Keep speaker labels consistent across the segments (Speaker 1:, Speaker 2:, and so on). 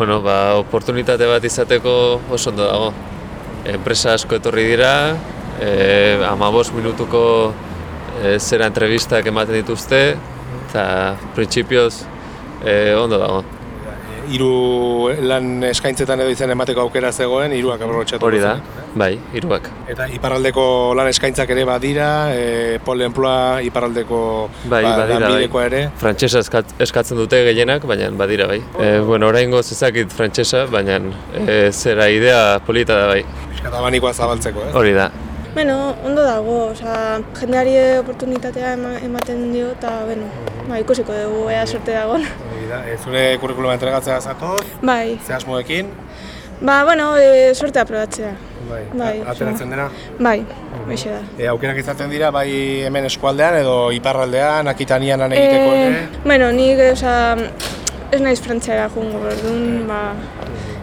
Speaker 1: Bueno, ba, oportunitate bat izateko oso ondo dago. Enpresa asko etorri dira, e, amabos minutuko e, zera entrevistak ematen dituzte, eta printzipioz e, ondo dago.
Speaker 2: Hiru lan eskaintzetan edo izen emateko aukera zegoen, hiruak aprobetxatu.
Speaker 1: Hori da, bai, hiruak.
Speaker 2: Eta iparraldeko lan eskaintzak ere badira, e, Pol Emploa iparraldeko
Speaker 1: Bai,
Speaker 2: ba,
Speaker 1: badira, bai.
Speaker 2: ere.
Speaker 1: Frantsesa eskat- eskatzen dute gehienak, baina badira bai. E, bueno, oraingo ezakit frantsesa, baina e, zera idea polita da bai.
Speaker 2: Katabanikoa zabaltzeko, eh?
Speaker 1: Hori da.
Speaker 3: Bueno, ondo dago, osea, jendeari oportunitatea ema- ematen dio eta, bueno, ba, ikusiko dugu ea sorte dagoen.
Speaker 2: Hori da, e, zure kurrikuluma entregatzea zatoz,
Speaker 3: Bai,
Speaker 2: ze asmoekin,
Speaker 3: ba, bueno, e, sortea probatzea.
Speaker 2: bai,
Speaker 3: Bai,
Speaker 2: a- ateratzen dena.
Speaker 3: Bai, hoxe da.
Speaker 2: E, aukerak izaten dira bai hemen eskualdean edo iparraldean, akitanian lan egiteko ere.
Speaker 3: Eh, bueno, nik, osea, ez naiz frantzera jungo, orduan, ba,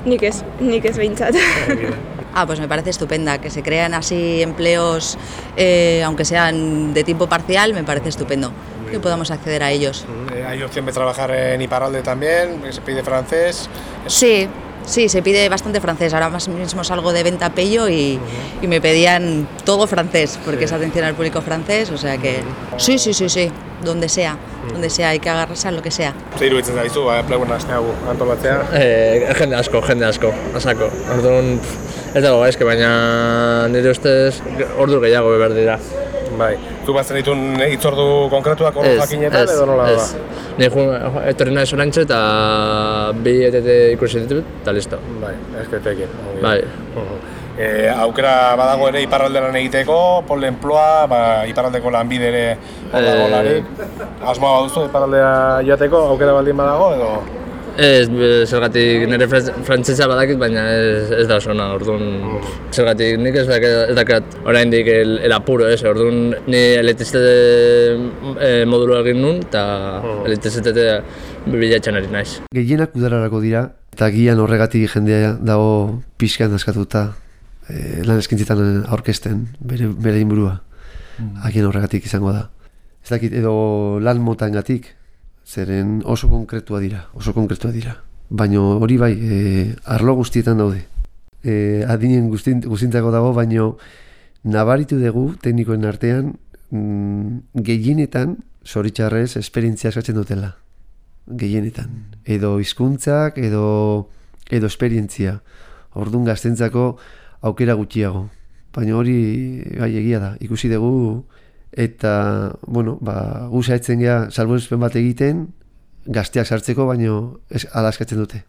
Speaker 3: nik ez, nik ez behintzat.
Speaker 4: Ah, pues me parece estupenda. Que se crean así empleos, eh, aunque sean de tiempo parcial, me parece estupendo. Que podamos acceder a ellos.
Speaker 2: Eh, hay opción de trabajar en Iparralde también, que se pide francés.
Speaker 4: Sí, sí, se pide bastante francés. Ahora más mismo salgo de venta pello y, y me pedían todo francés, porque es atención al público francés, o sea que... Sí, sí, sí, sí, donde sea, donde sea, hay que agarrarse a lo que sea.
Speaker 2: Ze iruditzen zaizu, ba, pleguen astea gu, antolatzea.
Speaker 5: E, jende asko, jende asko, asako. Orduan, ez dago gaizke, baina nire ustez ordu gehiago behar dira.
Speaker 2: Bai, zu batzen ditun hitzordu konkretuak ordu jakinetan edo nola
Speaker 5: ez.
Speaker 2: da?
Speaker 5: Ni ju, etorri naiz orantxe eta bi etete ikusi ditut, eta listo.
Speaker 2: Bai, esketekin.
Speaker 5: Bai.
Speaker 2: E, aukera badago ere iparralde lan egiteko, Pol Emploa, ba, iparraldeko lanbide ere hor dago
Speaker 5: Eh,
Speaker 2: larik. Asmoa baduzu iparraldea joateko, aukera baldin badago edo?
Speaker 5: Ez, zergatik nire fran- frantsesa badakit, baina ez, ez da oso ona, orduan, zergatik nik ez dakat, ez dakat oraindik el, el apuro, ez, orduan ni elektrizitate e, modulua egin nun, eta elektrizitate bilatzen ari naiz.
Speaker 6: Gehienak udararako dira, eta gian horregatik jendea dago pixkan askatuta e, lan eskintzetan aurkezten bere, bere inburua. Agian horregatik izango da. Ez dakit, edo lan motangatik, zeren oso konkretua dira, oso konkretua dira. Baina hori bai, e, arlo guztietan daude. E, adinen guztin, guztintako dago, baino nabaritu dugu teknikoen artean mm, gehienetan, zoritxarrez, esperientzia eskatzen dutela gehienetan. Edo hizkuntzak edo edo esperientzia. Ordun gaztentzako aukera gutxiago. Baina hori bai egia da. Ikusi dugu eta bueno, ba gu saiatzen gea salbuespen bat egiten gazteak sartzeko, baino ez ala eskatzen dute.